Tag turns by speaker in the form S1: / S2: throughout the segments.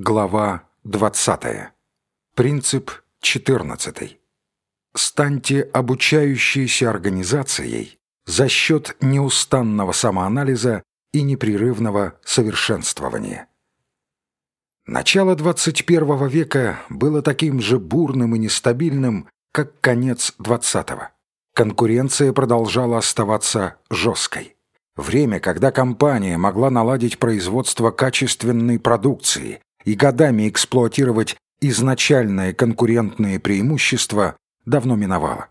S1: Глава 20. Принцип 14. Станьте обучающейся организацией за счет неустанного самоанализа и непрерывного совершенствования. Начало 21 века было таким же бурным и нестабильным, как конец 20-го. Конкуренция продолжала оставаться жесткой. Время, когда компания могла наладить производство качественной продукции и годами эксплуатировать изначальное конкурентное преимущество, давно миновало.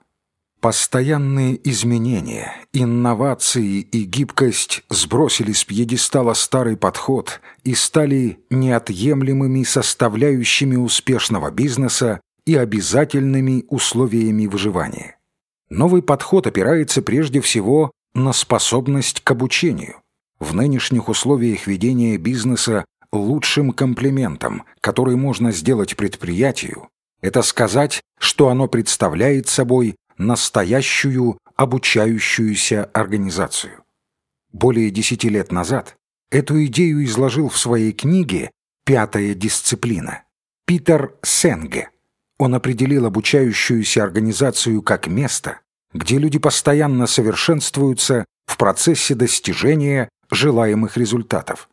S1: Постоянные изменения, инновации и гибкость сбросили с пьедестала старый подход и стали неотъемлемыми составляющими успешного бизнеса и обязательными условиями выживания. Новый подход опирается прежде всего на способность к обучению. В нынешних условиях ведения бизнеса лучшим комплиментом, который можно сделать предприятию, это сказать, что оно представляет собой настоящую обучающуюся организацию. Более десяти лет назад эту идею изложил в своей книге «Пятая дисциплина» Питер Сенге. Он определил обучающуюся организацию как место, где люди постоянно совершенствуются в процессе достижения желаемых результатов,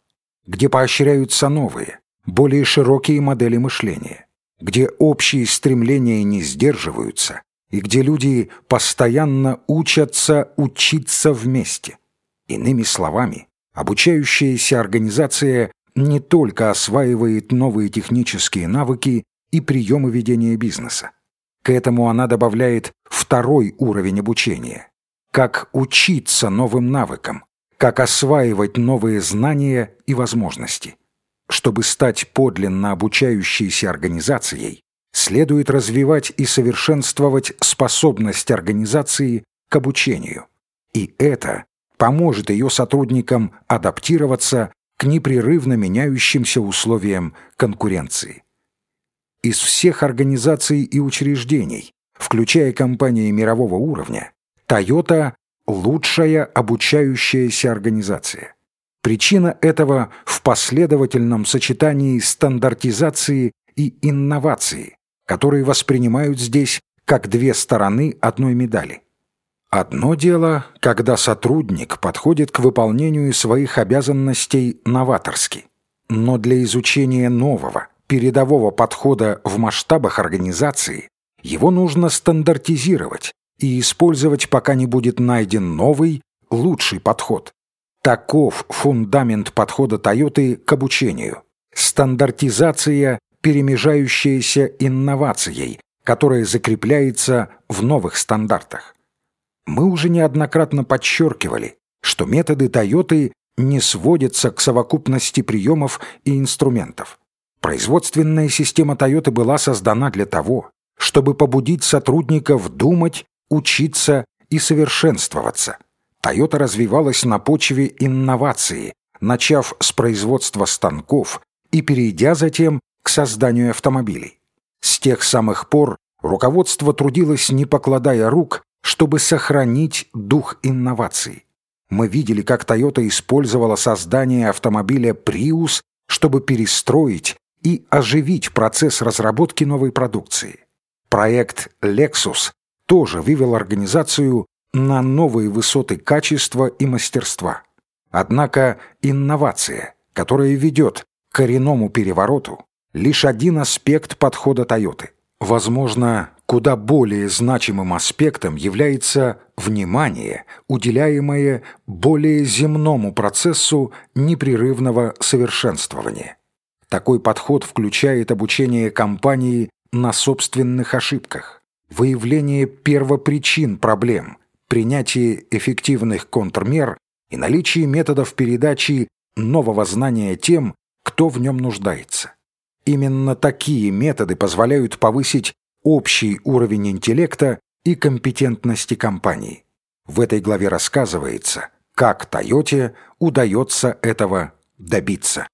S1: где поощряются новые, более широкие модели мышления, где общие стремления не сдерживаются и где люди постоянно учатся учиться вместе. Иными словами, обучающаяся организация не только осваивает новые технические навыки и приемы ведения бизнеса, к этому она добавляет второй уровень обучения. Как учиться новым навыкам, как осваивать новые знания и возможности. Чтобы стать подлинно обучающейся организацией, следует развивать и совершенствовать способность организации к обучению. И это поможет ее сотрудникам адаптироваться к непрерывно меняющимся условиям конкуренции из всех организаций и учреждений, включая компании мирового уровня, Toyota – лучшая обучающаяся организация. Причина этого в последовательном сочетании стандартизации и инновации, которые воспринимают здесь как две стороны одной медали. Одно дело, когда сотрудник подходит к выполнению своих обязанностей новаторски, но для изучения нового – передового подхода в масштабах организации, его нужно стандартизировать и использовать, пока не будет найден новый, лучший подход. Таков фундамент подхода Toyota к обучению. Стандартизация, перемежающаяся инновацией, которая закрепляется в новых стандартах. Мы уже неоднократно подчеркивали, что методы Toyota не сводятся к совокупности приемов и инструментов. Производственная система Toyota была создана для того, чтобы побудить сотрудников думать, учиться и совершенствоваться. Toyota развивалась на почве инновации, начав с производства станков и перейдя затем к созданию автомобилей. С тех самых пор руководство трудилось, не покладая рук, чтобы сохранить дух инноваций. Мы видели, как Toyota использовала создание автомобиля Prius, чтобы перестроить и оживить процесс разработки новой продукции. Проект Lexus тоже вывел организацию на новые высоты качества и мастерства. Однако инновация, которая ведет к коренному перевороту, лишь один аспект подхода Toyota. Возможно, куда более значимым аспектом является внимание, уделяемое более земному процессу непрерывного совершенствования. Такой подход включает обучение компании на собственных ошибках, выявление первопричин проблем, принятие эффективных контрмер и наличие методов передачи нового знания тем, кто в нем нуждается. Именно такие методы позволяют повысить общий уровень интеллекта и компетентности компании. В этой главе рассказывается, как Тойоте удается этого добиться.